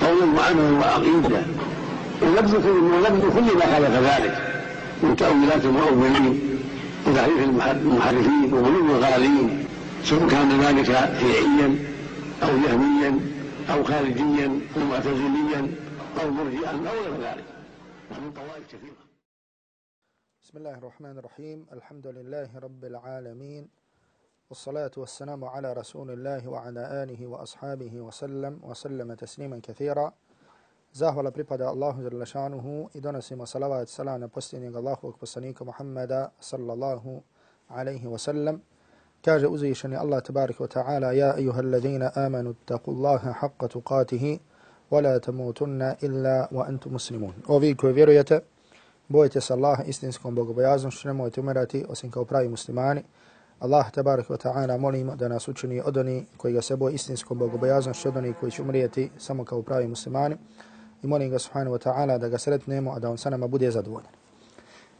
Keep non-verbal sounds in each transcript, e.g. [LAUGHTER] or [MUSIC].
قولا وعملا وعقيده ونبذ كل كل ما خالف ذلك من تأويلات المؤولين وتحريف المحرفين وغلو الغالين سواء كان ذلك شيعيا أو جهميا أو خارجيا أو معتزليا أو مرجئا أو غير ذلك. ومن طوائف كثيرة. بسم الله الرحمن الرحيم. الحمد لله رب العالمين. والصلاة والسلام على رسول الله وعلى آله وأصحابه وسلم وسلم تسليما كثيرا. زاهوالا بريبادة الله جل شانه إدونا سيما صلوات سلانا بستنيك الله وكبستنيك محمد صلى الله عليه وسلم كاج أزيشني الله تبارك وتعالى يا أيها الذين آمنوا اتقوا الله حق تقاته ولا تموتن إلا وأنتم مسلمون وفيكو فيروية بويتس الله استنسكم بغبيازم شنموا تمراتي وسنكو براي مسلماني Allah tabarak wa ta'ala molimo da nas učini od oni koji ga se boje istinskom bogobojaznošću, od oni koji će umrijeti samo kao pravi muslimani. I molim ga subhanahu wa ta'ala da ga sretnemo, a da on sa nama bude zadovoljan.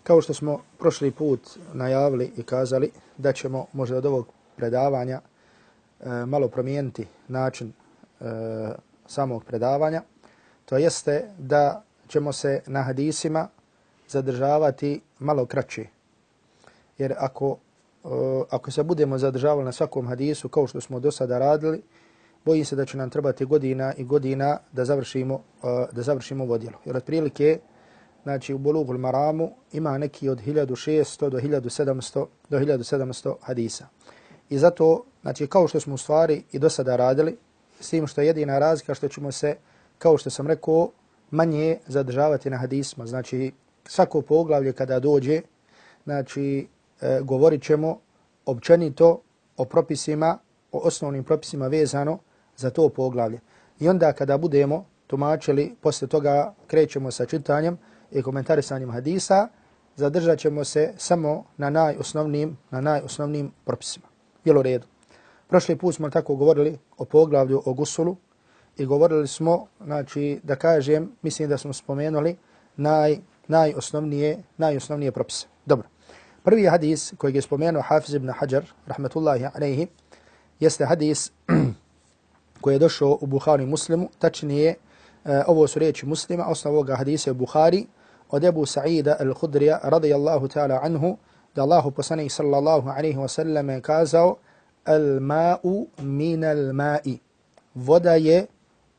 Kao što smo prošli put najavili i kazali da ćemo možda od ovog predavanja e, malo promijeniti način e, samog predavanja, to jeste da ćemo se na hadisima zadržavati malo kraće. Jer ako Eh, ako se budemo zadržavali na svakom hadisu kao što smo do sada radili, bojim se da će nam trebati godina i godina da završimo, eh, da završimo ovo djelo. Jer otprilike, znači u Bulugul Maramu ima neki od 1600 do 1700, do 1700 hadisa. I zato, znači kao što smo u stvari i do sada radili, s tim što je jedina razlika što ćemo se, kao što sam rekao, manje zadržavati na hadisma. Znači svako poglavlje kada dođe, znači e, govorit ćemo općenito o propisima, o osnovnim propisima vezano za to poglavlje. I onda kada budemo tumačili, posle toga krećemo sa čitanjem i komentarisanjem hadisa, zadržat ćemo se samo na najosnovnim, na najosnovnim propisima. Jel u redu? Prošli put smo tako govorili o poglavlju o gusulu i govorili smo, znači, da kažem, mislim da smo spomenuli naj, najosnovnije, najosnovnije propise. Dobro. Prvi hadis koji je spomenuo Hafiz ibn Hajar, rahmetullahi alaihi, jeste hadis [CLEARS THROAT] koji je došao u Bukhari muslimu, tačnije uh, ovo su reči muslima, osnovu ovoga hadisa je Bukhari, od Ebu Sa'ida al-Khudrija, radijallahu ta'ala anhu, da Allahu poslanih sallallahu alaihi wa sallam je kazao, al-ma'u min al-ma'i, voda je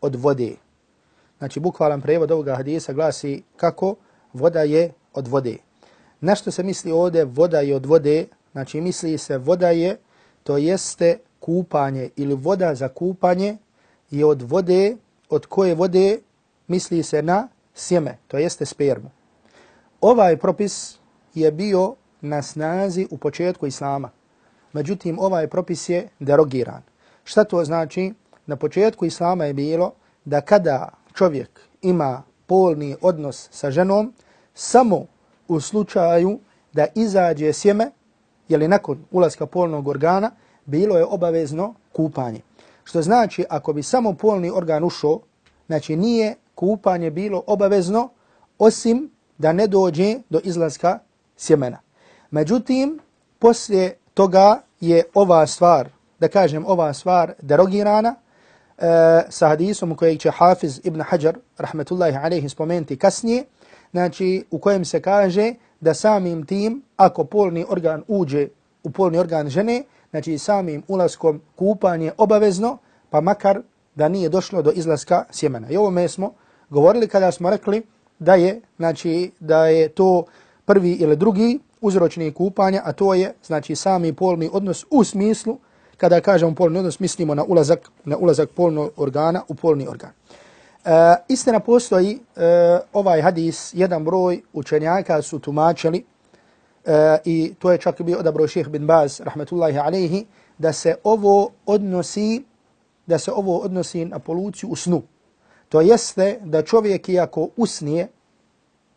od vode. Znači, bukvalan prevod ovoga hadisa glasi kako voda je od vode. Na što se misli ovdje voda je od vode? Znači misli se voda je, to jeste kupanje ili voda za kupanje je od vode, od koje vode misli se na sjeme, to jeste spermu. Ovaj propis je bio na snazi u početku Islama. Međutim, ovaj propis je derogiran. Šta to znači? Na početku Islama je bilo da kada čovjek ima polni odnos sa ženom, samo u slučaju da izađe sjeme, jeli nakon ulaska polnog organa, bilo je obavezno kupanje. Što znači, ako bi samo polni organ ušao, znači nije kupanje bilo obavezno, osim da ne dođe do izlaska sjemena. Međutim, poslije toga je ova stvar, da kažem ova stvar, derogirana, e, sa hadisom kojeg će Hafiz ibn Hajar, rahmetullahi alaihi, spomenuti kasnije, znači u kojem se kaže da samim tim, ako polni organ uđe u polni organ žene, znači samim ulaskom kupanje obavezno, pa makar da nije došlo do izlaska sjemena. I ovo smo govorili kada smo rekli da je, znači, da je to prvi ili drugi uzročni kupanja, a to je znači sami polni odnos u smislu, kada kažemo polni odnos, mislimo na ulazak, na ulazak polnog organa u polni organ. Uh, istina postoji uh, ovaj hadis, jedan broj učenjaka su tumačili uh, i to je čak bio odabro šeheh bin Baz, rahmetullahi alaihi, da se ovo odnosi da se ovo odnosi na poluciju u snu. To To jeste da čovjek iako usnije,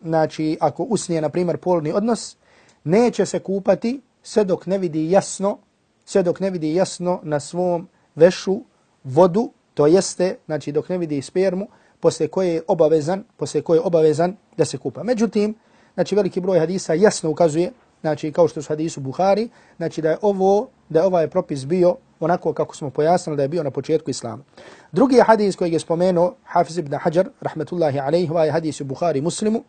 znači ako usnije, na primjer, polni odnos, neće se kupati sve dok ne vidi jasno, sve dok ne vidi jasno na svom vešu vodu, to jeste, znači dok ne vidi spermu, posle koje je obavezan, posle koje je obavezan da se kupa. Međutim, znači veliki broj hadisa jasno ukazuje, znači kao što su hadisu Buhari, znači da je ovo, da je ovaj propis bio onako kako smo pojasnili da je bio na početku islama. Drugi hadis koji je spomenuo Hafiz ibn Hajar, rahmetullahi alaihi, ovaj hadis u Buhari muslimu,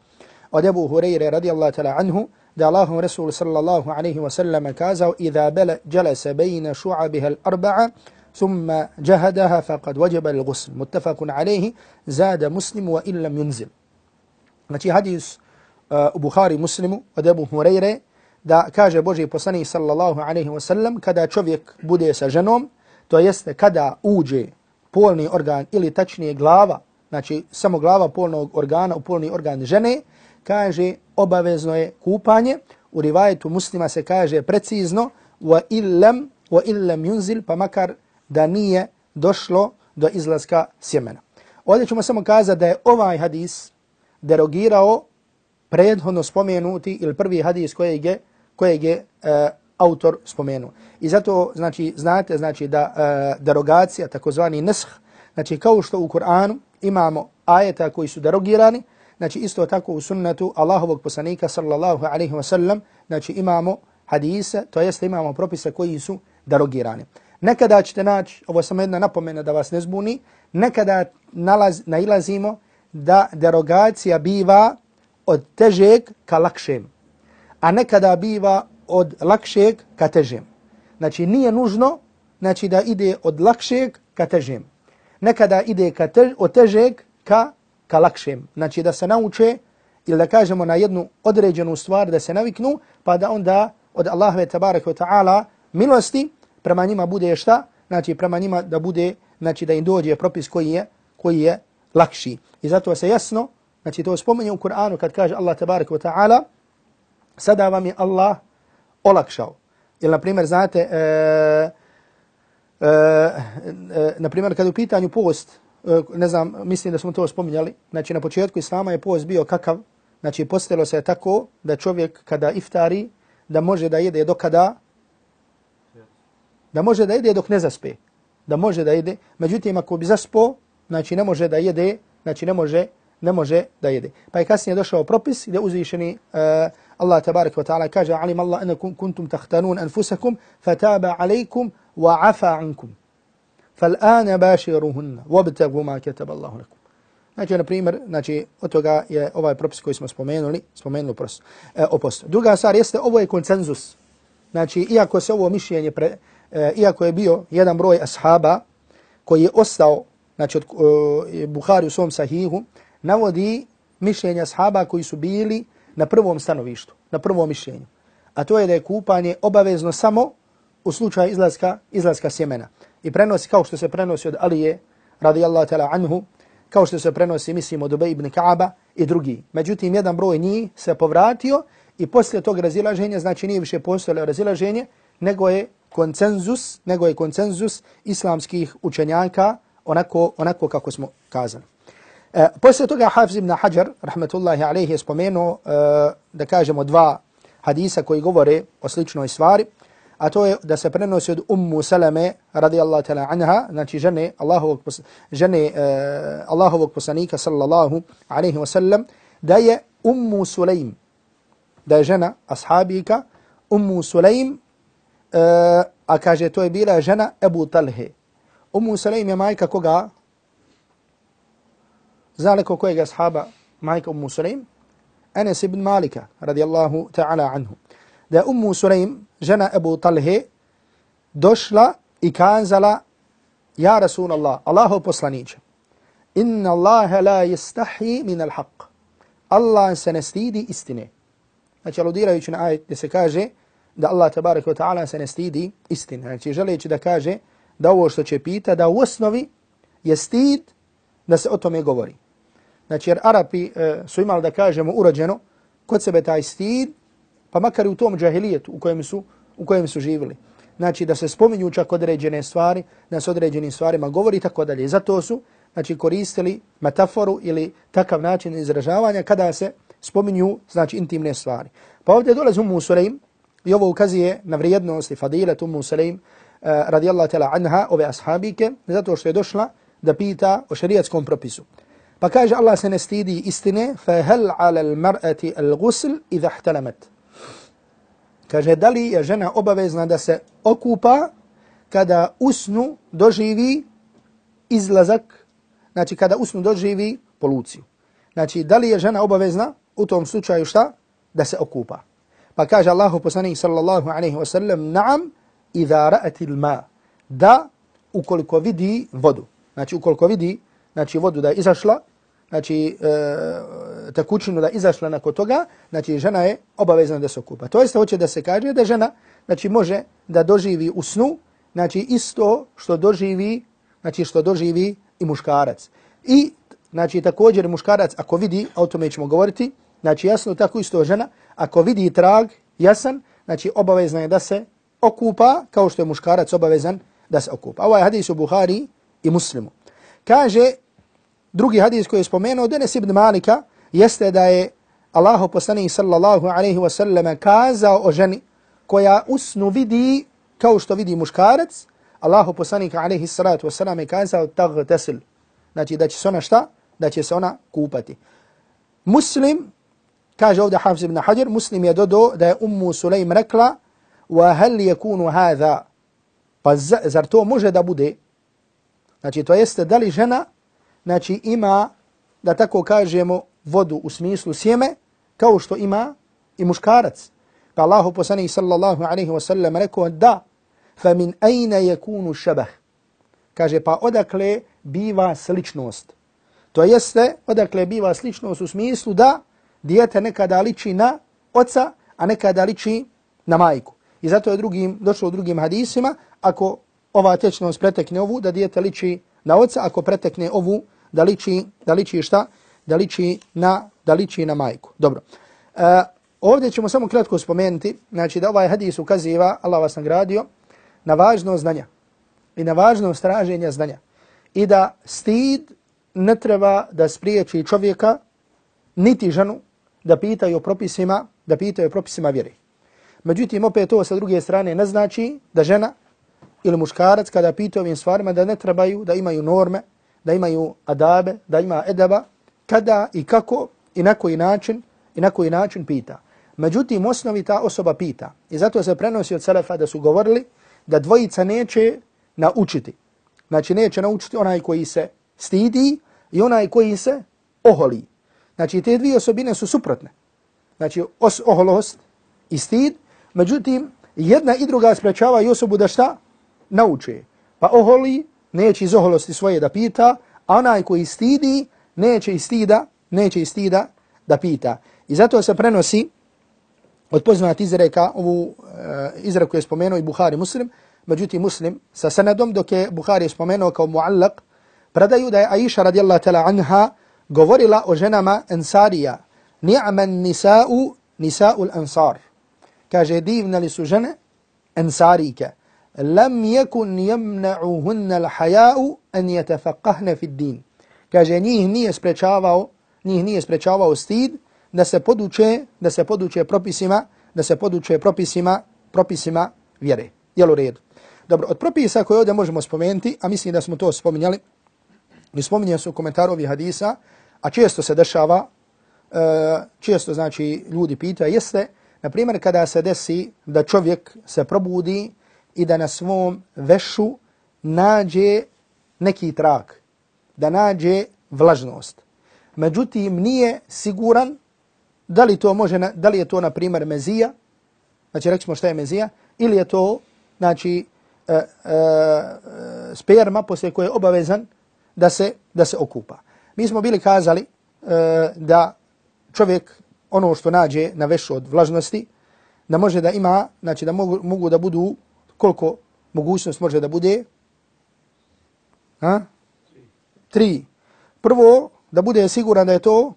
od Ebu Hureyre radijallahu ta'la anhu, da Allahum Rasul sallallahu alaihi wa sallam kazao, Iza bele, jalasa bejna šu'abiha l'arba'a, ثم جهدها فقد وجب الغسل متفق عليه زاد مسلم وإن لم ينزل Znači hadis uh, u Buhari muslimu od Ebu Hureyre da kaže Boži poslanik sallallahu alaihi wa sallam kada čovjek bude sa ženom, to jeste kada uđe polni organ ili tačnije glava, znači samo glava polnog organa u polni organ žene, kaže obavezno je kupanje. U rivajetu muslima se kaže precizno wa illam wa illam yunzil pa makar da nije došlo do izlaska sjemena. Ovdje ćemo samo kazati da je ovaj hadis derogirao prethodno spomenuti ili prvi hadis kojeg je, kojeg je e, autor spomenuo. I zato znači znate znači da e, derogacija takozvani nesh, znači kao što u Kur'anu imamo ajeta koji su derogirani, znači isto tako u sunnetu Allahovog poslanika sallallahu alaihi wa sallam, znači imamo hadise, to jest imamo propise koji su derogirani. Nekada ćete naći, ovo je samo jedna napomena da vas ne zbuni, nekada nalaz, nailazimo da derogacija biva od težeg ka lakšem, a nekada biva od lakšeg ka težem. Znači nije nužno znači, da ide od lakšeg ka težem. Nekada ide ka tež, od težeg ka, ka lakšem. Znači da se nauče ili da kažemo na jednu određenu stvar da se naviknu, pa da onda od Allahove tabaraka wa ta'ala milosti prema njima bude šta? Znači prema njima da bude, znači da im dođe propis koji je, koji je lakši. I zato se jasno, znači to spominje u Kur'anu kad kaže Allah tabaraka wa ta'ala, sada vam je Allah olakšao. Ili, na primjer, znate, e, e, e, na primjer, kad u pitanju post, e, ne znam, mislim da smo to spominjali, znači na početku Islama je post bio kakav, znači postelo se tako da čovjek kada iftari, da može da jede do kada, da može da jede dok ne zaspe, da može da jede, međutim ako bi zaspo, znači ne može da jede, znači ne može, ne može da jede. Pa je kasnije došao propis gdje uzvišeni uh, Allah tabarak wa ta'ala kaže alim Allah anakum kuntum tahtanun anfusakum fataba alaikum wa afa ankum. Fal'ana bashiruhunna, wabtagu ma kataba Allahu lakum. Znači, na primjer, znači, od toga je ovaj propis koji smo spomenuli, spomenuli eh, prosto, e, opost. Druga stvar jeste, ovo je koncenzus. Znači, iako se ovo mišljenje pre, e, iako je bio jedan broj ashaba koji je ostao, znači od e, Buhari u svom sahihu, navodi mišljenja ashaba koji su bili na prvom stanovištu, na prvom mišljenju. A to je da je kupanje obavezno samo u slučaju izlaska, izlaska sjemena. I prenosi kao što se prenosi od Alije, radijallahu ta'ala anhu, kao što se prenosi, mislim, od Ubej ibn Kaaba i drugi. Međutim, jedan broj njih se povratio i poslije tog razilaženja, znači nije više postojalo razilaženje, nego je koncenzus, nego je koncenzus islamskih učenjaka onako, onako kako smo kazali. E, poslije toga Hafiz ibn Hajar, rahmetullahi alaihi, je spomenuo, e, da kažemo, dva hadisa koji govore o sličnoj stvari, a to je da se prenosi od Ummu Salame, radijallahu ta'la anha, znači žene Allahovog, žene, e, Allahovog poslanika, sallallahu alaihi wa sallam, da je Ummu Sulaim, da je žena ashabika, Ummu Sulaim, E, a kaže to je bila žena Ebu Talhe. Umu Sulaim je majka koga? Zna li kojeg ashaba majka Umu Sulaim? Enes ibn Malika radijallahu ta'ala anhu. Da je Umu Sulaim, žena Ebu Talhe, došla i kazala Ja Rasulallah, Allaho poslaniće, inna Allahe la jistahi min al haq. Allah se ne stidi istine. Znači, aludirajući na ajet gdje se kaže, da Allah tabarak wa ta'ala se ne stidi istine. Znači želeći da kaže da ovo što će pita, da u osnovi je stid da se o tome govori. Znači jer Arapi e, su imali da kažemo urođeno kod sebe taj stid, pa makar i u tom džahilijetu u kojem su, u kojem su živili. Znači da se spominju čak određene stvari, da se određenim stvarima govori i tako dalje. Zato su, znači koristili metaforu ili takav način izražavanja kada se spominju znači intimne stvari. Pa ovdje dolazi Umu Sureim, i ovo ukazuje na vrijednost i fadilet Ummu Sulaim uh, eh, radijallahu ta'ala anha ove ashabike zato što je došla da pita o šariatskom propisu. Pa kaže Allah se ne stidi istine fa hal ala al mar'ati al gusl idha ihtalamat. Kaže da li je žena obavezna da se okupa kada usnu doživi izlazak, znači kada usnu doživi poluciju. Znači da li je žena obavezna u tom slučaju šta? Da se okupa. Pa kaže Allahu poslanik sallallahu alaihi wa sallam, naam, idha ra'ati ma da ukoliko vidi vodu. Znači ukoliko vidi znači vodu da je izašla, znači e, tekućinu da je izašla nakon toga, znači žena je obavezna da se okupa. To jeste hoće da se kaže da žena znači može da doživi u snu, znači isto što doživi, znači što doživi i muškarac. I znači također muškarac ako vidi, o tome ćemo govoriti, znači jasno tako isto žena, ako vidi trag jasan, znači obavezna je da se okupa kao što je muškarac obavezan da se okupa. Ovaj hadis u Buhari i Muslimu. Kaže drugi hadis koji je spomenuo Denes ibn Malika jeste da je Allahu poslanik sallallahu alejhi ve sellem kazao o ženi koja usnu vidi kao što vidi muškarac, Allahu poslanik alejhi salatu ve je kazao tagtasil. Znači da će se ona šta? Da će se ona kupati. Muslim kaže ovdje Hafiz ibn Hajar, Muslim je dodao da je Ummu Sulejm rekla wa hal yakunu hadha? Pa zar to može da bude? Znači to jeste da li žena znači ima da tako kažemo vodu u smislu sjeme kao što ima i muškarac. Pa Allahu poslanik sallallahu alejhi ve sellem rekao da fa min ayna yakunu shabah? Kaže pa odakle biva sličnost? To jeste odakle biva sličnost u smislu da dijete nekada liči na oca a nekada liči na majku I zato je drugim, došlo u drugim hadisima, ako ova tečnost pretekne ovu, da dijete liči na oca, ako pretekne ovu, da liči, da liči šta? Da liči na, da liči na majku. Dobro. E, ovdje ćemo samo kratko spomenuti, znači da ovaj hadis ukaziva, Allah vas nagradio, na važnost znanja i na važnost traženja znanja. I da stid ne treba da spriječi čovjeka, niti ženu, da pitaju o propisima, da pitaju o propisima vjere. Međutim, opet to sa druge strane ne znači da žena ili muškarac kada pita ovim stvarima da ne trebaju, da imaju norme, da imaju adabe, da ima edaba, kada i kako i na koji način i na koji način pita. Međutim, osnovi ta osoba pita. I zato se prenosi od Selefa da su govorili da dvojica neće naučiti. Znači, neće naučiti onaj koji se stidi i onaj koji se oholi. Znači, te dvije osobine su suprotne. Znači, oholost i stid Međutim, jedna i druga sprečava i osobu da šta? Nauče. Pa oholi, neće iz oholosti svoje da pita, a onaj koji stidi, neće iz stida, neće iz stida da pita. I zato se prenosi od poznat izreka, ovu e, izreku je spomenuo i Buhari muslim, međutim muslim sa sanadom, dok je Buhari spomenuo kao muallak, predaju da je Aisha radijallahu tala anha govorila o ženama Ansarija, ni'man nisa'u nisa'u l-ansar kaže divne li su žene Ansarike. lam yakun yamna'uhunna al-haya'u an yatafaqqahna fi ad-din kaže njih nije sprečavao njih nije sprečavao stid da se poduče da se poduče propisima da se poduče propisima propisima vjere. Jel u redu? Dobro od propisa koje ovdje možemo spomenuti a mislim da smo to spominjali mi spominjali su komentarovi hadisa a često se dešava e, često znači ljudi pita jeste Na primjer, kada se desi da čovjek se probudi i da na svom vešu nađe neki trak, da nađe vlažnost. Međutim, nije siguran da li, to može, da li je to, na primjer, mezija, znači rećemo šta je mezija, ili je to, znači, e, e, e, sperma poslije koje je obavezan da se, da se okupa. Mi smo bili kazali e, da čovjek ono što nađe na vešu od vlažnosti, da može da ima, znači da mogu, mogu da budu, koliko mogućnost može da bude? Ha? Tri. Prvo, da bude siguran da je to,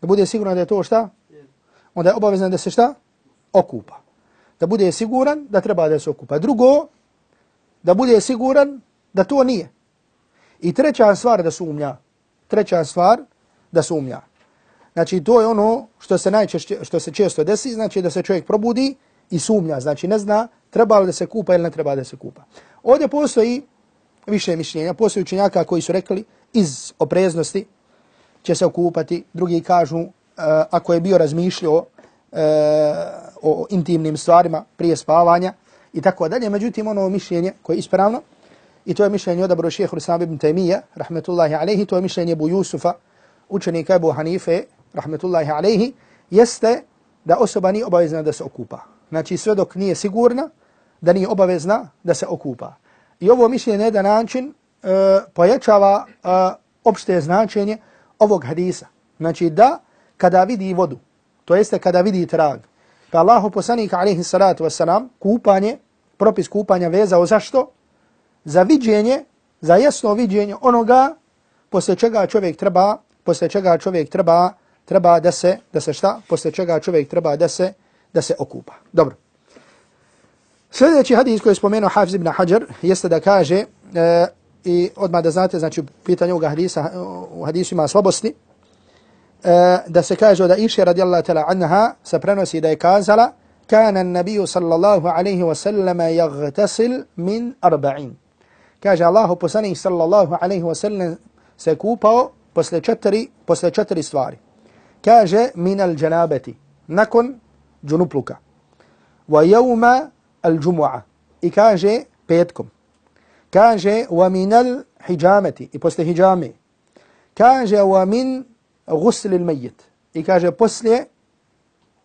da bude siguran da je to šta? Onda je obavezan da se šta? Okupa. Da bude siguran da treba da se okupa. Drugo, da bude siguran da to nije. I treća stvar da sumnja. Treća stvar da sumnja. Znači to je ono što se najčešće što se često desi, znači da se čovjek probudi i sumnja, znači ne zna treba li da se kupa ili ne treba da se kupa. Ovdje postoji više mišljenja, postoji učenjaka koji su rekli iz opreznosti će se okupati, drugi kažu uh, ako je bio razmišljao uh, o intimnim stvarima prije spavanja i tako dalje. Međutim, ono mišljenje koje je ispravno, i to je mišljenje odabro šehehu Islam ibn Taymiyyah, rahmetullahi alaihi, to je mišljenje Abu Jusufa, učenika Ebu Hanife, rahmetullahi alaihi, jeste da osoba nije obavezna da se okupa. Znači sve dok nije sigurna da nije obavezna da se okupa. I ovo mišljenje na jedan način e, pojačava e, opšte značenje ovog hadisa. Znači da kada vidi vodu, to jeste kada vidi trag, pa Allahu poslanik alaihi salatu wasalam, kupanje, propis kupanja vezao zašto? Za viđenje, za jasno viđenje onoga posle čega čovjek treba, posle čega čovjek treba, treba da se, da se šta? Posle čega čovjek treba da se, da se okupa. Dobro. Sljedeći hadis koji je spomenuo Hafiz ibn Hajar jeste da kaže, e, i odmah da znate, znači u pitanju ovoga hadisa, u hadisu ima slabosti, e, da se kaže da iše radijallahu tala anha se prenosi da je kazala kana nabiju sallallahu alaihi wa sallama jagtasil min arba'in. Kaže Allahu poslanih sallallahu alaihi wa sallam se kupao posle četiri, posle četiri stvari. Kaže min al janabati, nakon džunupluka. Wa jevma al džumu'a. I kaže petkom. Kaže wa min al hijamati. I posle hijame. Kaže wa min gusl il mejit. I kaže poslije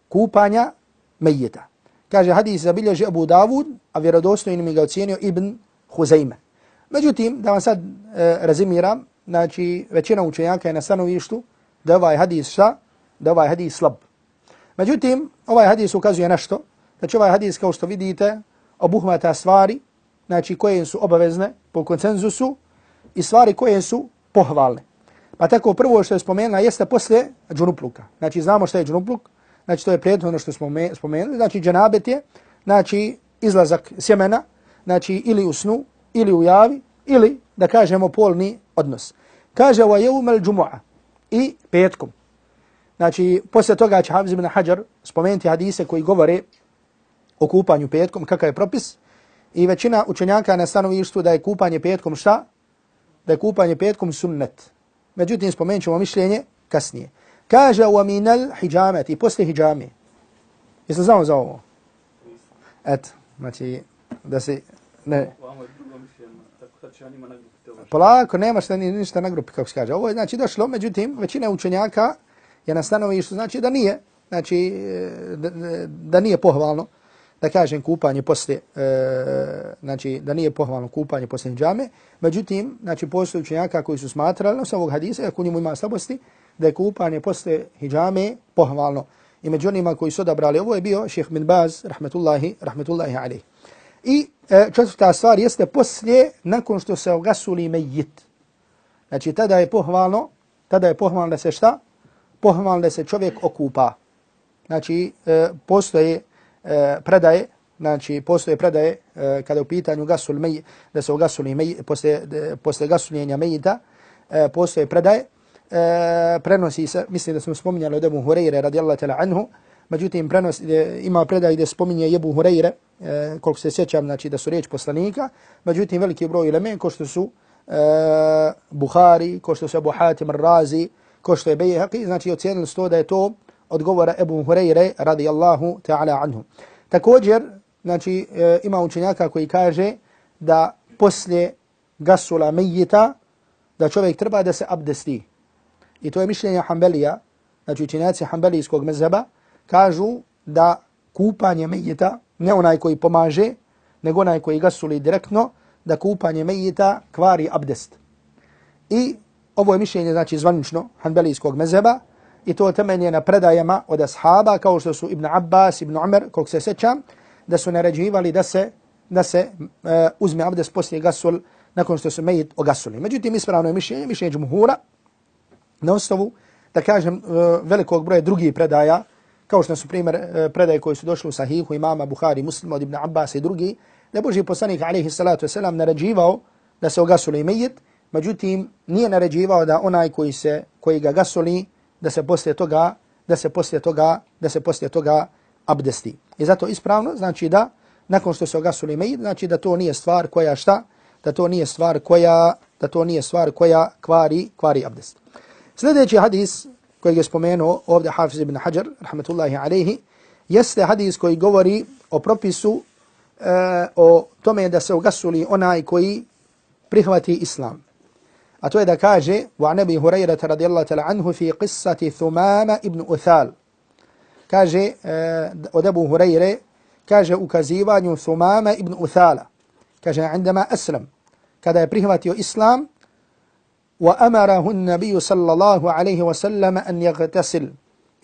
kupanja mejita. Kaže hadis zabilježi Abu Davud, a vjerodostojnim ga ocjenio Ibn Huzayme. Međutim, da vam sad e, razimiram, znači većina učenjaka je na stanovištu da ovaj hadis šta? Da ovaj hadis slab. Međutim, ovaj hadis ukazuje nešto. Znači ovaj hadis kao što vidite obuhmata stvari znači koje su obavezne po konsenzusu i stvari koje su pohvalne. Pa tako prvo što je spomenula jeste poslije džunupluka. Znači znamo što je džunupluk, znači to je prijetno ono što smo spomenuli, znači džanabet je, znači izlazak sjemena, znači ili u snu, ili u javi, ili da kažemo polni odnos. Kaže wa yawmal jumu'a i petkom. Znači posle toga će Hafiz ibn Hajar spomenuti hadise koji govore o kupanju petkom, kakav je propis, i većina učenjaka na stanovištu da je kupanje petkom šta? Da je kupanje petkom sunnet. Međutim, spomenut ćemo mišljenje kasnije. Kaže wa minal hijamet i posle hijame. Jeste znamo za ovo? Et, znači, da se... Ne. Polako, nema šta ni ništa na grupi, kako se kaže. Ovo je znači došlo, međutim, većina učenjaka je na stanovištu, znači da nije, znači e, da, da nije pohvalno da kažem kupanje posle, e, znači da nije pohvalno kupanje posle džame, međutim, znači postoje učenjaka koji su smatrali, no sa ovog hadisa, ako njemu ima slabosti, da je kupanje posle hijjame pohvalno. I među onima koji su odabrali, ovo je bio šeheh bin Baz, rahmetullahi, rahmetullahi alaih. I E, četvrta stvar jeste poslije, nakon što se ogasuli mejit. Znači, tada je pohvalno, tada je pohvalno da se šta? Pohvalno da se čovjek okupa. Znači, e, postoje e, predaje, znači postoje predaje e, kada u pitanju gasul mej, da se ogasuli mej, posle, posle gasuljenja mejita, e, postoje predaje, e, prenosi se, mislim da smo spominjali od Ebu Hureyre radijallahu tala anhu, međutim prenos, gdje, ima predaj gdje spominje Jebu Hureyre, e, koliko se sjećam, znači da su riječ poslanika, međutim veliki broj ileme, ko što su e, Buhari, ko što su Ebu Hatim Razi, ko što je Bejhaqi, znači ocijenili sto da je to odgovora Ebu Hureyre radijallahu ta'ala anhu. Također, znači, e, ima učenjaka koji kaže da poslije gasula mejita, da čovjek treba da se abdesti. I to je mišljenje Hanbelija, znači učenjaci Hanbelijskog mezheba, kažu da kupanje mejita, ne onaj koji pomaže, nego onaj koji ga suli direktno, da kupanje mejita kvari abdest. I ovo je mišljenje, znači, zvanično Hanbelijskog mezheba, i to temelje na predajama od ashaba kao što su Ibn Abbas, Ibn Umar, koliko se sećam, da su naređivali da se da se e, uzme abdest poslije gasul nakon što su mejit ogasuli. Međutim, ispravno je mišljenje, mišljenje džumhura na osnovu, da kažem, e, velikog broja drugih predaja, kao što su primjer e, predaje koje su došle u sahihu imama Buhari, muslima od Ibn Abbas i drugi, da je Boži poslanik, alaihi salatu wasalam, naređivao da se ogasuli mejit, međutim nije naređivao da onaj koji se koji ga gasoli da se poslije toga da se poslije toga da se poslije toga abdesti. I zato ispravno znači da nakon što se ogasuli mejit, znači da to nije stvar koja šta? Da to nije stvar koja da to nije stvar koja kvari kvari abdest. Sljedeći hadis koji je spomenuo ovdje Hafiz ibn Hajar, rahmetullahi alaihi, jeste hadis koji govori o propisu uh, o tome da se ugasuli onaj koji prihvati islam. A to je da kaže, wa nabi Hurajrata radijallahu ta'la anhu fi qissati Thumama ibn Uthal. Kaže, uh, od Abu Hurajre, kaže ukazivanju Thumama ibn Uthala. Kaže, عندما aslam, kada je prihvatio islam, وأمره النبي صلى الله عليه وسلم أن يغتسل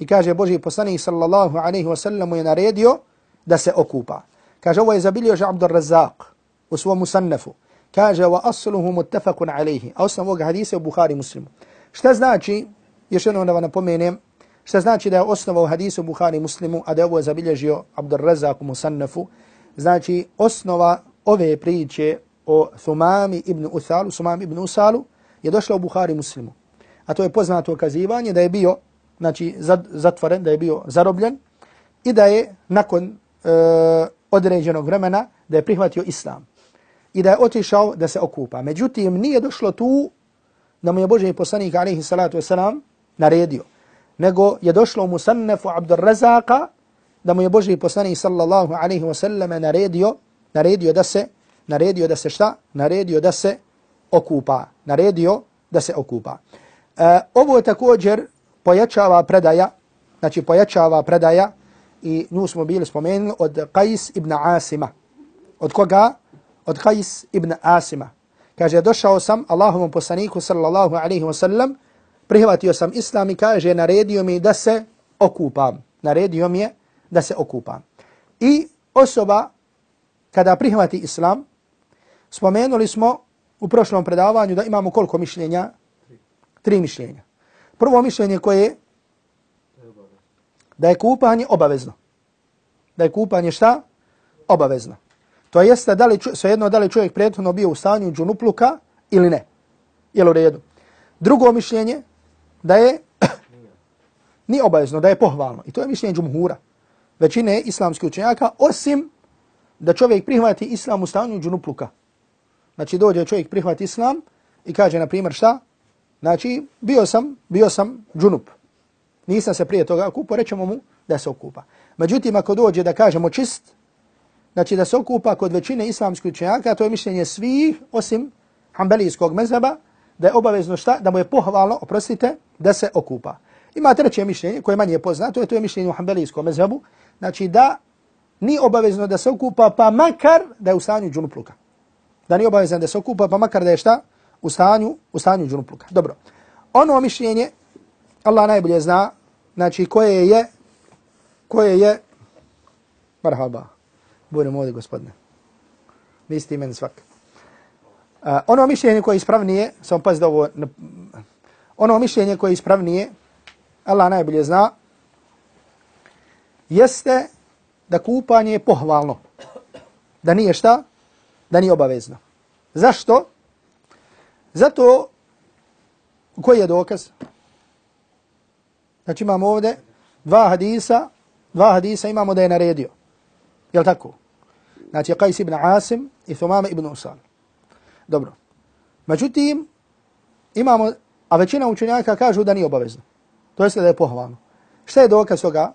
I kaže Boži poslanik sallallahu alaihi wa sallam mu je naredio da se okupa. Kaže ovo je zabilio že Abdur Razak u svom musannefu. Kaže wa asluhu muttafaqun alaihi. A osnovu ovog hadisa u Bukhari muslimu. Šta znači, još jednom da vam napomenem, šta znači da je osnova u hadisu u Bukhari muslimu, a da je ovo zabilježio Abdur Razak u musannefu, znači osnova ove priče o Thumami ibn Uthalu, Thumami ibn Usalu, je došla u Buhari muslimu. A to je poznato okazivanje da je bio znači, zatvoren, da je bio zarobljen i da je nakon e, određenog vremena da je prihvatio islam i da je otišao da se okupa. Međutim, nije došlo tu da mu je Boži poslanik alaihi salatu wasalam naredio, nego je došlo u musannefu Abdurrazaka da mu je Boži poslanik sallallahu alaihi wasallam naredio, naredio da se naredio da se šta? Naredio da se okupa. Naredio da se okupa. E, ovo je također pojačava predaja, znači pojačava predaja i nju smo bili spomenuli od Qais ibn Asima. Od koga? Od Qais ibn Asima. Kaže, došao sam Allahovom poslaniku sallallahu alaihi wasallam, prihvatio sam islam i kaže, naredio mi da se okupam. Naredio mi je da se okupam. I osoba, kada prihvati islam, spomenuli smo u prošlom predavanju da imamo koliko mišljenja? Tri mišljenja. Prvo mišljenje koje je da je kupanje obavezno. Da je kupanje šta? Obavezno. To jeste da li, svejedno da li čovjek prethodno bio u stanju džunupluka ili ne. Jel u redu? Drugo mišljenje da je [CLEARS THROAT] ni obavezno, da je pohvalno. I to je mišljenje džumhura. Većine islamskih učenjaka, osim da čovjek prihvati islam u stanju džunupluka. Znači dođe čovjek prihvat islam i kaže na primjer šta? Znači bio sam, bio sam džunup. Nisam se prije toga okupo, rećemo mu da se okupa. Međutim, ako dođe da kažemo čist, znači da se okupa kod većine islamskih učenjaka, to je mišljenje svih osim hambelijskog mezaba, da je obavezno šta? Da mu je pohvalno, oprostite, da se okupa. Ima treće mišljenje koje manje poznato, je to je mišljenje u hambelijskom mezabu, znači da ni obavezno da se okupa, pa makar da je u stanju džunupluka da nije obavezan da se okupa, pa makar da je šta? U stanju, u stanju džunupluka. Dobro. Ono mišljenje, Allah najbolje zna, znači koje je, koje je, marhaba, budem ovdje gospodine. Vi ste imen svak. Uh, ono mišljenje koje je ispravnije, sam pas da ovo, ono mišljenje koje je ispravnije, Allah najbolje zna, jeste da kupanje je pohvalno. Da nije šta? Da nije obavezno. Zašto? Zato, koji je dokaz? Znači imamo ovdje dva hadisa, dva hadisa imamo da je naredio. Je li tako? Znači Qais ibn Asim i Thumama ibn Usal. Dobro. Međutim, imamo, a većina učenjaka kažu da nije obavezno. To jeste da je pohvalno. Šta je dokaz toga?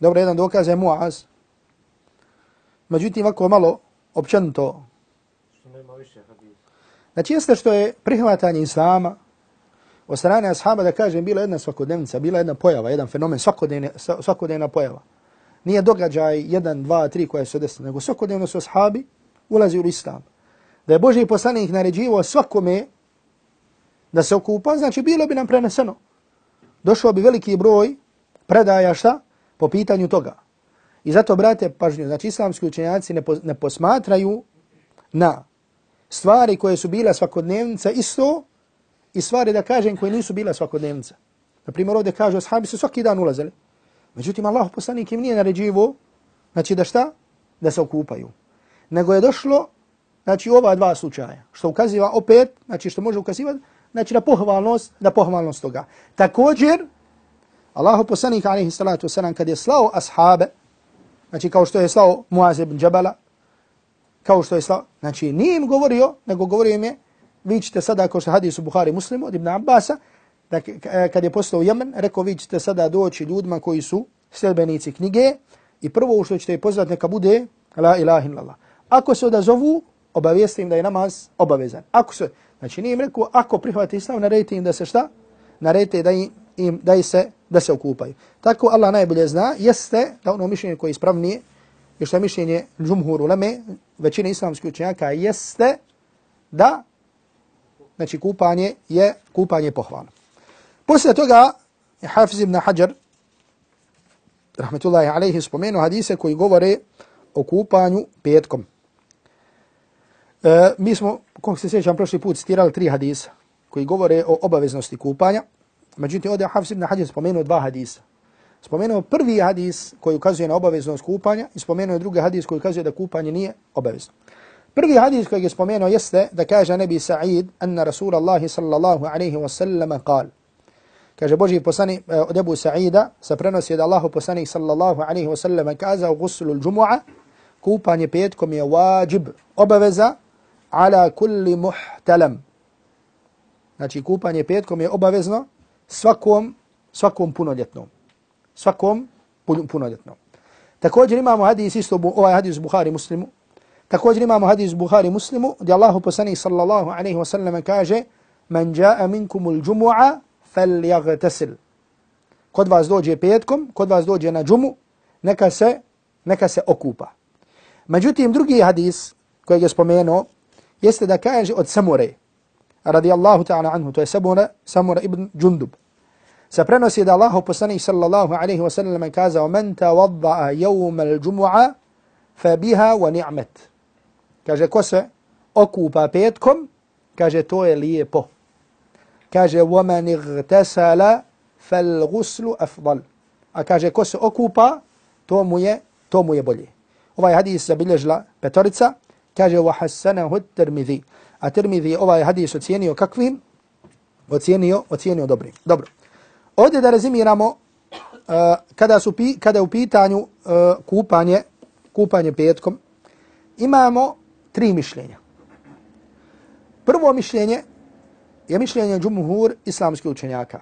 Dobro, jedan dokaz je Muaz. Međutim, ovako malo općenito. Znači, jeste što je prihvatanje islama od strane ashaba, da kažem, bila jedna svakodnevnica, bila jedna pojava, jedan fenomen, svakodnevna pojava. Nije događaj jedan, dva, tri koje su desne, nego svakodnevno su ashabi ulazi u islam. Da je Boži poslanik naređivo svakome da se okupa, znači bilo bi nam preneseno. Došao bi veliki broj predaja šta po pitanju toga. I zato, brate, pažnju, znači islamski učenjaci ne, po, ne posmatraju na stvari koje su bila svakodnevnica isto i stvari, da kažem, koje nisu bila svakodnevnica. Na primjer, ovdje kažu, ashabi su svaki dan ulazili. Međutim, Allah poslanik im nije naređivo, znači da šta? Da se okupaju. Nego je došlo znači ova dva slučaja, što ukaziva opet, znači što može ukazivati, znači na pohvalnost, na pohvalnost toga. Također, Allahu poslanik alejhi salatu vesselam kad je slao ashabe, znači kao što je slao Muaz ibn Džabala, kao što je slao, znači nije im govorio, nego govorio im je, vi ćete sada, kao što hadis u Buhari muslimu od Ibn Abbasa, da kad je postao Jemen, rekao vi ćete sada doći ljudima koji su sljedbenici knjige i prvo što ćete pozvati neka bude la ilaha illallah. Ako se odazovu, obavijeste im da je namaz obavezan. Ako se, znači nije im rekao, ako prihvati islam, naredite im da se šta? Naredite da im, im da se da se okupaju. Tako Allah najbolje zna, jeste da ono mišljenje koje je ispravnije, i što je mišljenje džumhur uleme, većine islamskih učenjaka, jeste da znači kupanje je kupanje pohvalno. Poslije toga je Hafiz ibn Hajar, rahmetullahi alaihi, spomenuo hadise koji govore o kupanju petkom. E, mi smo, kako se sjećam, prošli put citirali tri hadisa koji govore o obaveznosti kupanja. Međutim, ovdje Hafs ibn Hađer spomenuo dva hadisa. Spomenuo prvi hadis koji ukazuje na obaveznost kupanja i spomenuo drugi hadis koji ukazuje da kupanje nije obavezno. Prvi hadis koji je spomenuo jeste da kaže Nebi Sa'id anna Rasulallah sallallahu alaihi wa sallam kal. Kaže Boži poslani eh, od Ebu Sa'ida sa prenosi da Allahu poslanik sallallahu alaihi wa sallam kazao guslu džumu'a kupanje petkom je wajib obaveza ala kulli muhtalam. Znači kupanje petkom je obavezno svakom, svakom punoljetnom. Svakom punoljetnom. Također imamo hadis isto, ovaj hadis Buhari muslimu. Također imamo hadis Buhari muslimu, gdje Allahu poslanih sallallahu alaihi wa sallam kaže Man ja'a minkumul džumu'a fal jagtasil. Kod vas dođe petkom, kod vas dođe na džumu, neka se, neka se okupa. Međutim, drugi hadis koji je spomenuo, jeste da kaže od Samure, radijallahu ta'ala anhu, to je Samura, Samura ibn Džundub. Se prenosi da Allahu poslanih sallallahu alaihi wa sallam kazao men tawadda'a jevma al-đumu'a fa biha wa ni'met. Kaže ko se okupa petkom, kaže to je lijepo. Kaže وَمَنْ اغْتَسَلَ فَالْغُسْلُ أَفْضَلُ A kaže ko se okupa, to mu je, to mu je bolje. Ovaj hadis zabilježila petorica, kaže وَحَسَّنَهُ التِّرْمِذِي A Tirmidhi ovaj hadis ocijenio kakvim? Ocijenio, ocijenio dobrim. Dobro. Ovdje da rezimiramo, uh, kada, su pi, kada je u pitanju uh, kupanje, kupanje petkom, imamo tri mišljenja. Prvo mišljenje je mišljenje džumhur islamskih učenjaka,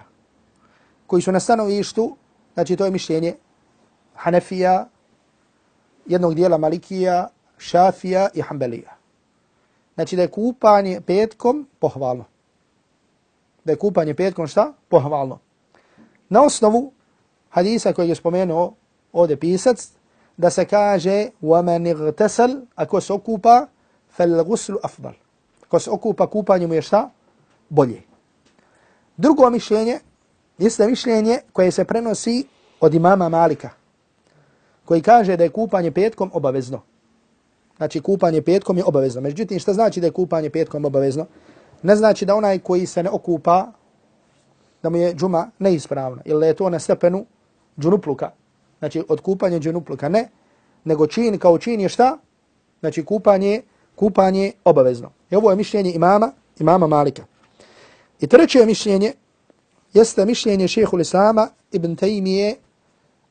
koji su na stanovištu, znači to je mišljenje Hanefija, jednog dijela Malikija, Šafija i Hanbelija. Znači da je kupanje petkom pohvalno. Da je kupanje petkom šta? Pohvalno Na osnovu hadisa koji je spomenuo ovdje pisac, da se kaže وَمَنِ اغْتَسَلْ Ako se okupa, فَالْغُسْلُ أَفْضَلُ Ako se okupa, kupanje mu je šta? Bolje. Drugo mišljenje jeste mišljenje koje se prenosi od imama Malika, koji kaže da je kupanje petkom obavezno. Znači, kupanje petkom je obavezno. Međutim, šta znači da je kupanje petkom obavezno? Ne znači da onaj koji se ne okupa, da mu je džuma neispravna. Ili je to na stepenu džunupluka. Znači, od kupanja džunupluka. Ne. Nego čin kao čin je šta? Znači, kupanje, kupanje obavezno. I ovo je mišljenje imama, imama Malika. I treće mišljenje jeste mišljenje šehhul Islama ibn Taymiye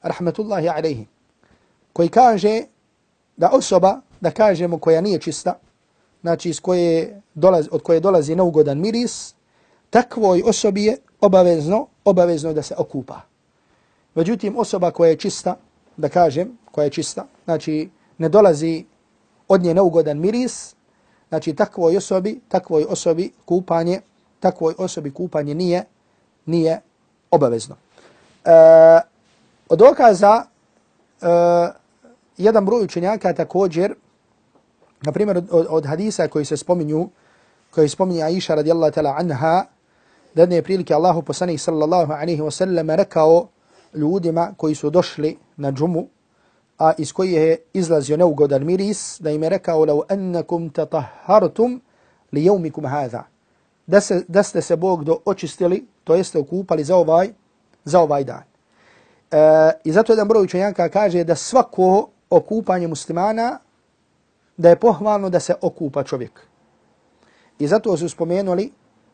rahmetullahi alaihi, koji kaže da osoba, da kažemo koja nije čista, znači iz koje dolazi, od koje dolazi neugodan miris, takvoj osobi je obavezno, obavezno da se okupa. Međutim, osoba koja je čista, da kažem, koja je čista, znači ne dolazi od nje neugodan miris, znači takvoj osobi, takvoj osobi kupanje, takvoj osobi kupanje nije, nije obavezno. E, od dokaza, e, jedan broj učenjaka također, na primjer od, od hadisa koji se spominju, koji spominje Aisha radijallahu ta'la anha, da jedne prilike Allahu poslanih sallallahu alaihi wa sallam rekao ljudima koji su došli na džumu, a iz koje je izlazio neugodan miris, da im je rekao lau ennakum tatahhartum li jevmikum hadha. Da, se, da ste se Bog do očistili, to jeste okupali za ovaj, za ovaj dan. E, I zato jedan broj učenjaka kaže da svako okupanje muslimana da je pohvalno da se okupa čovjek. I zato su spomenuli,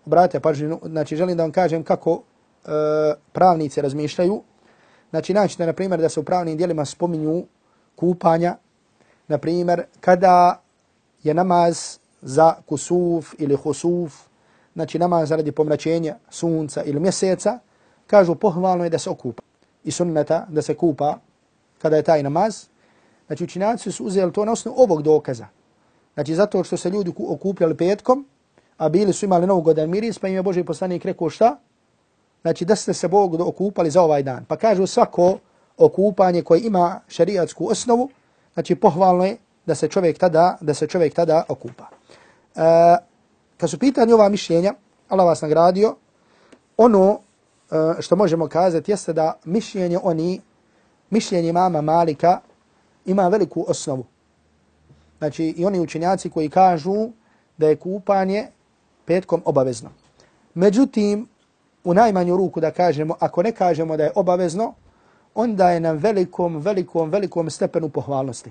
brate pažnju, znači želim da vam kažem kako e, pravnici razmišljaju. Znači naćete, na primjer, da se u pravnim dijelima spominju kupanja, na primjer, kada je namaz za kusuf ili husuf, znači namaz radi pomračenja sunca ili mjeseca, kažu pohvalno je da se okupa. I sunneta da se kupa kada je taj namaz. Znači učinjaci su uzeli to na osnovu ovog dokaza. Znači zato što se ljudi okupljali petkom, a bili su imali novogodan miris, pa im je Boži poslanik rekao šta? Znači da ste se Bog okupali za ovaj dan. Pa kažu svako okupanje koje ima šariatsku osnovu, znači pohvalno je da se čovjek tada, da se čovjek tada okupa. E, kad su pitanje ova mišljenja, Allah vas nagradio, ono e, što možemo kazati jeste da mišljenje oni, mišljenje mama Malika ima veliku osnovu. Znači i oni učenjaci koji kažu da je kupanje petkom obavezno. Međutim, u najmanju ruku da kažemo, ako ne kažemo da je obavezno, onda je na velikom, velikom, velikom stepenu pohvalnosti.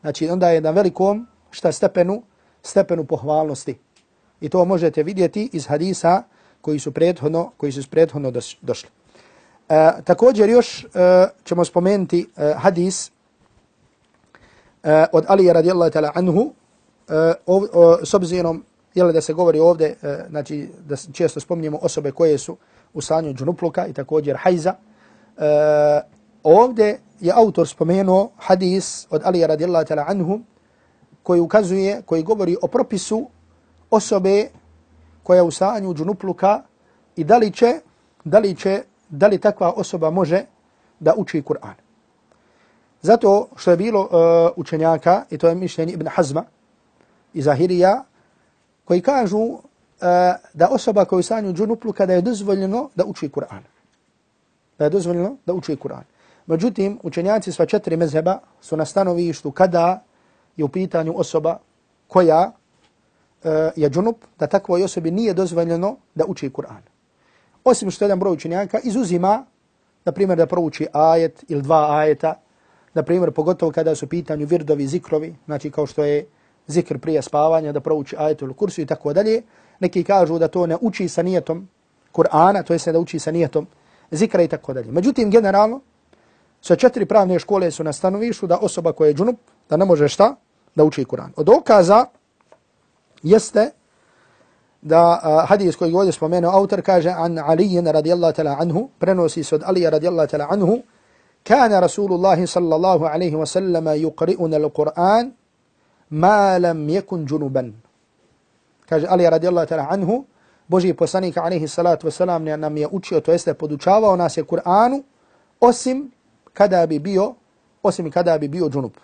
Znači, onda je na velikom šta stepenu, stepenu pohvalnosti. I to možete vidjeti iz hadisa koji su prethodno, koji su prethodno došli. E, također još e, ćemo spomenuti e, hadis e, od Ali radijallahu ta'ala anhu, e, o, o, s obzirom jel da se govori ovdje, e, znači da često spominjemo osobe koje su u stanju džunupluka i također hajza. E, ovdje je autor spomenuo hadis od Ali radijallahu ta'ala anhu koji ukazuje, koji govori o propisu osobe koja je u stanju džunupluka i da li će, da li će, da li takva osoba može da uči Kur'an. Zato što je bilo uh, učenjaka, i to je mišljenje Ibn Hazma i Zahirija, koji kažu uh, da osoba koja je u stanju džunuplu kada je dozvoljeno da uči Kur'an. Da je dozvoljeno da uči Kur'an. Međutim, učenjaci sva četiri mezheba su na stanovištu kada je u pitanju osoba koja uh, je džunup, da takvoj osobi nije dozvoljeno da uči Kur'an. Osim što jedan broj učenjaka izuzima, na primjer, da prouči ajet ili dva ajeta, na primjer, pogotovo kada su pitanju virdovi, zikrovi, znači kao što je zikr prije spavanja, da prouči ajetul kursu i tako dalje. Neki kažu da to ne uči sa nijetom Kur'ana, to jest da uči sa nijetom zikra i tako dalje. Međutim, generalno, sve četiri pravne škole su na stanovišu da osoba koja je džunup, da ne može šta, da uči Kur'an. Od okaza jeste da uh, hadis koji ovdje spomenuo autor kaže an Aliyin radijallahu ta'la anhu, prenosi se od Alija radijallahu ta'la anhu, كان رسول الله صلى الله عليه وسلم يقرئنا القرآن ma lam yakun junuban. Kaže Ali radijallahu ta'ala anhu, Boži poslanik alaihi salatu wasalam nam je učio, to jeste podučavao nas je Kur'anu, osim kada bi bio, osim kada bi bio džunup.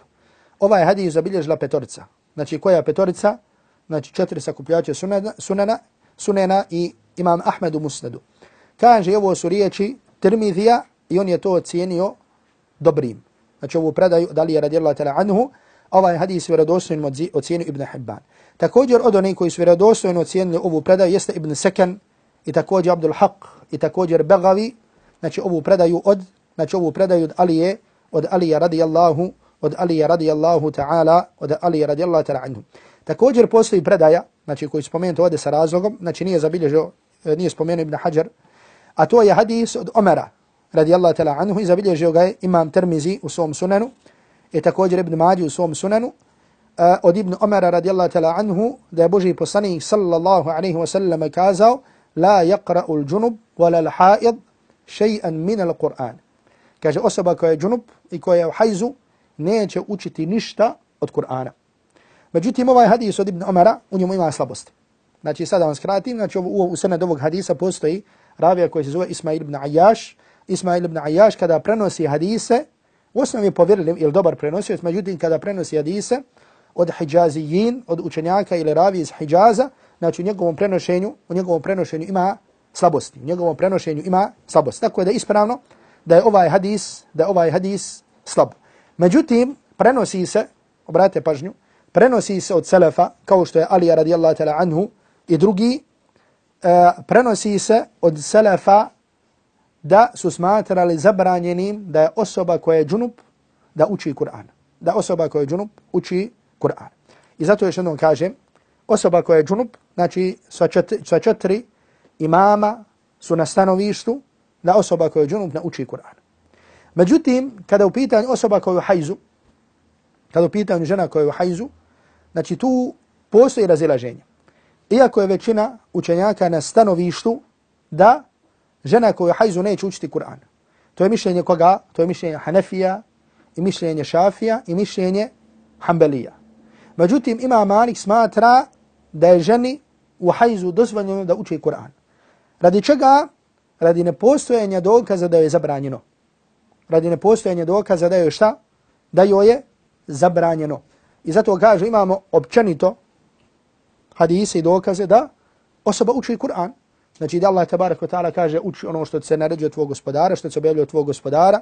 Ovaj hadis zabilježila petorica. Znači koja petorica? Znači četiri sakupljače sunena, sunena, sunena i imam Ahmedu Musnedu. Kaže ovo su riječi Tirmidhija i on je to ocijenio dobrim. Znači ovu predaju, da li je radijallahu ta'ala anhu, ovaj hadis vjerodostojno ocijenio Ibn Hibban. Također od onih koji su vjerodostojno ocijenili ovu predaju jeste Ibn Sekan i također Abdul Haq i također Begavi, znači ovu predaju od, znači ovu predaju od Alije, od Alije radijallahu, od Alije radijallahu ta'ala, od Alije radijallahu ta'ala anhu. Također postoji predaja, znači koji spomenuti ovdje sa razlogom, znači nije zabilježio, e, nije spomenuo Ibn Hajar, a to je hadis od Omera radijallahu ta'ala anhu i zabilježio ga je imam Termizi u svom sunanu, i također Ibn Mađi u svom sunanu e, od Ibn Omara radijallahu ta'la anhu da je Boži poslanik sallallahu alaihi wasallam kazao la yaqra'u al-junub wala al-ha'id shay'an min al-Qur'an. Kaže osoba koja je džunub i koja je u hajzu neće učiti ništa od Kur'ana. Međutim, ovaj hadis od Ibn Omara u njemu ima slabosti. Znači, sada vam skratim, znači u, u sened ovog hadisa postoji ravija koji se zove Ismail ibn Ayyash. Ismail ibn Ayyash kada prenosi hadise, U osnovi povjerljiv ili dobar prenosioc, međutim kada prenosi hadise od hijazijin, od učenjaka ili ravi iz hijaza, znači u njegovom prenošenju, u njegovom prenošenju ima slabosti, u njegovom prenošenju ima slabosti. Tako je da je ispravno da je ovaj hadis, da je ovaj hadis slab. Međutim, prenosi se, obratite pažnju, prenosi se od selefa, kao što je Ali radijallahu ta'ala anhu i drugi, uh, prenosi se od selefa da su smatrali zabranjenim da je osoba koja je džunup da uči Kur'an. Da osoba koja je džunup uči Kur'an. I zato još jednom kažem, osoba koja je džunup, znači sva četiri, sva četiri imama su na stanovištu da osoba koja je džunup nauči Kur'an. Međutim, kada u pitanju osoba koja je u hajzu, kada u pitanju žena koja je u hajzu, znači tu postoji razilaženje. Iako je većina učenjaka na stanovištu da žena koja je hajzu neće učiti Kur'an. To je mišljenje koga? To je mišljenje Hanefija i mišljenje Šafija i mišljenje Hanbelija. Međutim, ima Malik smatra da je ženi u hajzu dozvoljeno da uči Kur'an. Radi čega? Radi nepostojanja dokaza da je zabranjeno. Radi nepostojanja dokaza da je šta? Da joj je zabranjeno. I zato kaže imamo općenito hadise i dokaze da osoba uči Kur'an. Znači da Allah tabarak wa ta'ala kaže uči ono što se naređuje tvoj gospodara, što se objavljuje tvoj gospodara.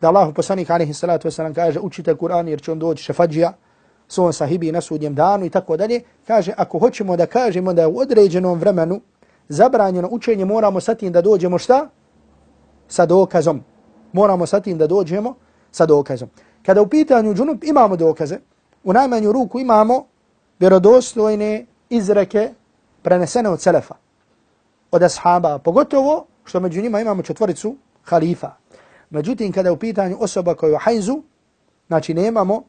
Da Allah poslanik alaihi salatu wasalam kaže učite Kur'an jer će on doći šefadžija svom sahibi na sudnjem danu i tako dalje. Kaže ako hoćemo da kažemo da je u određenom vremenu zabranjeno učenje, moramo sa tim da dođemo šta? Sa dokazom. Moramo sa tim da dođemo sa dokazom. Kada u pitanju džunup imamo dokaze, u najmanju ruku imamo vjerodostojne izreke prenesene od selefa, od ashaba, pogotovo što među njima imamo četvoricu halifa. Međutim, kada u pitanju osoba koja je u hajzu, znači nemamo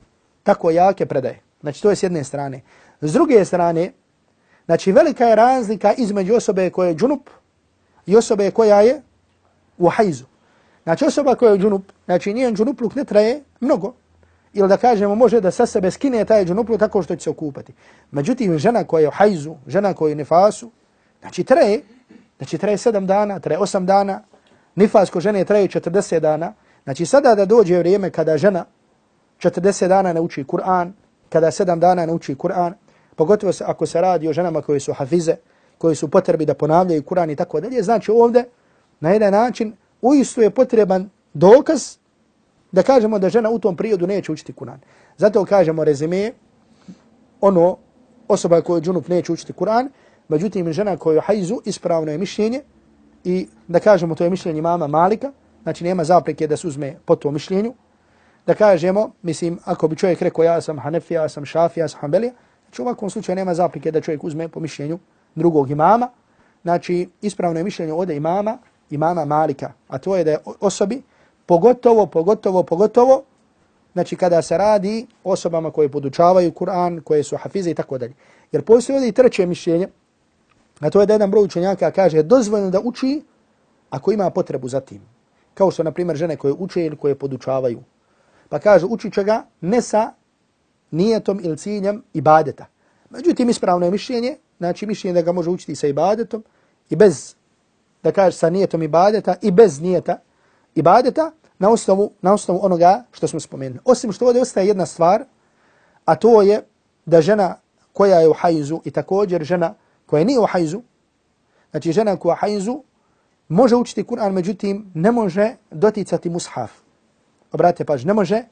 tako jake predaje. Znači, to je s jedne strane. S druge strane, znači, velika je razlika između osobe koja je džunup i osobe koja je u hajzu. Znači, osoba koja je džunup, znači, njen džunupluk ne traje mnogo. Ili da kažemo, može da sa sebe skine taj džunupluk tako što će se okupati. Međutim, žena koja je u hajzu, žena koja je u nifasu, znači, traje, znači, traje sedam dana, traje osam dana, nifas ko žene traje 40 dana. Znači, sada da dođe vrijeme kada žena 40 dana ne uči Kur'an, kada 7 dana ne uči Kur'an, pogotovo se, ako se radi o ženama koje su hafize, koje su potrebi da ponavljaju Kur'an i tako dalje, znači ovdje na jedan način uistu je potreban dokaz da kažemo da žena u tom periodu neće učiti Kur'an. Zato kažemo rezime, ono osoba koja je džunup neće učiti Kur'an, međutim žena koja je hajzu ispravno je mišljenje i da kažemo to je mišljenje mama Malika, znači nema zapreke da se uzme po to mišljenju, da kažemo, mislim, ako bi čovjek rekao ja sam Hanefija, ja sam Šafija, ja sam Hanbelija, znači u ovakvom slučaju nema zaprike da čovjek uzme po mišljenju drugog imama. Znači, ispravno je mišljenje ode imama, imama Malika, a to je da je osobi, pogotovo, pogotovo, pogotovo, znači kada se radi osobama koje podučavaju Kur'an, koje su hafize i tako dalje. Jer postoji ovdje i treće mišljenje, a to je da jedan broj učenjaka kaže dozvoljeno da uči ako ima potrebu za tim. Kao što, na primjer, žene koje uče ili koje podučavaju. Pa kaže uči će ga ne sa nijetom ili ciljem ibadeta. Međutim, ispravno je mišljenje, znači mišljenje da ga može učiti sa ibadetom i bez, da kaže sa nijetom ibadeta i bez nijeta ibadeta na osnovu, na osnovu onoga što smo spomenuli. Osim što ovdje ostaje jedna stvar, a to je da žena koja je u hajzu i također žena koja nije u hajzu, znači žena koja je u hajzu, može učiti Kur'an, međutim ne može doticati mushaf obratite pažnje, ne može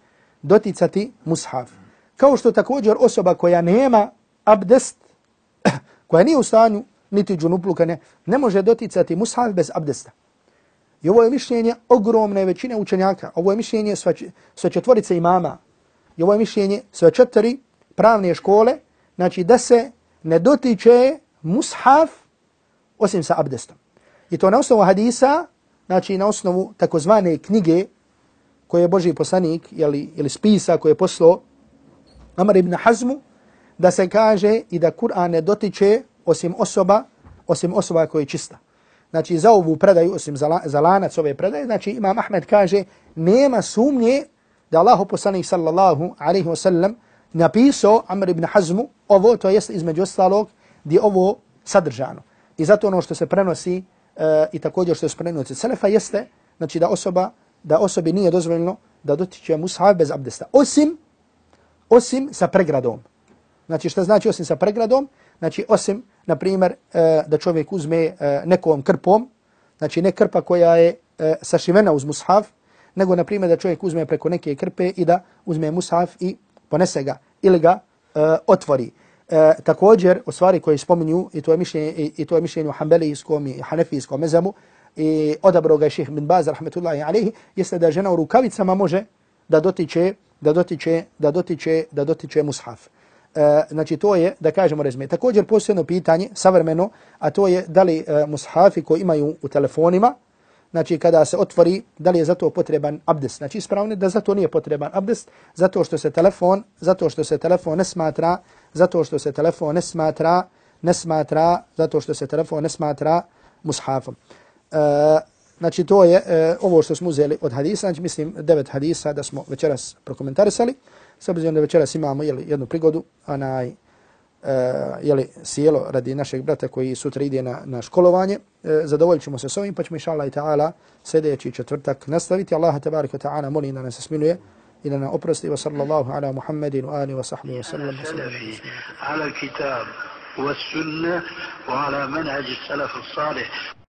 doticati mushaf. Kao što također osoba koja nema abdest, [COUGHS] koja nije u stanju, niti džunupluka ne, ne može doticati mushaf bez abdesta. I ovo je mišljenje ogromne većine učenjaka. Ovo je mišljenje sve četvorice imama. I ovo je mišljenje sve četiri pravne škole. Znači da se ne dotiče mushaf osim sa abdestom. I to na osnovu hadisa, znači na osnovu takozvane knjige koje je Boži poslanik ili, ili spisa koje je poslao Amar ibn Hazmu, da se kaže i da Kur'an ne dotiče osim osoba, osim osoba koje je čista. Znači za ovu predaju, osim za, za lanac ove predaje, znači Imam Ahmed kaže nema sumnje da Allahu poslanik sallallahu alaihi wasallam napisao Amr ibn Hazmu ovo, to jest između ostalog, gdje ovo sadržano. I zato ono što se prenosi e, i također što se prenosi Selefa jeste znači da osoba da osobi nije dozvoljeno da dotiče mushaf bez abdesta. Osim, osim sa pregradom. Znači šta znači osim sa pregradom? Znači osim, na primjer, e, da čovjek uzme e, nekom krpom, znači ne krpa koja je e, sašivena uz mushaf, nego na primjer da čovjek uzme preko neke krpe i da uzme mushaf i ponese ga ili ga e, otvori. E, također, u stvari koje spominju, i to je mišljenje, i, i to je mišljenje u Hanbelijskom i Hanefijskom mezamu, i odabrao ga je ših bin Baz, rahmetullahi alihi, jeste da žena u rukavicama može da dotiče, da dotiče, da dotiče, da dotiče mushaf. E, znači to je, da kažemo rezme. Također posljedno pitanje, savremeno, a to je da li e, mushafi koji imaju u telefonima, znači kada se otvori, da li je zato potreban abdest. Znači ispravno da zato nije potreban abdest, zato što se telefon, zato što se telefon ne smatra, zato što se telefon ne smatra, ne smatra, zato što se telefon ne smatra mushafom. E, znači to je e, ovo što smo uzeli od hadisa, znači mislim devet hadisa da smo večeras prokomentarisali. S obzirom da večeras imamo jeli, jednu prigodu, onaj, e, jeli, sjelo radi našeg brata koji sutra ide na, na školovanje. E, zadovoljit ćemo se s ovim, pa ćemo inša Allah i ta'ala sljedeći četvrtak nastaviti. Allah tabarika ta'ala molim da nas se smiluje إلى أن أبرزت وصلى الله على محمد وآله وصحبه وسلم على الكتاب والسنة وعلى منهج السلف الصالح.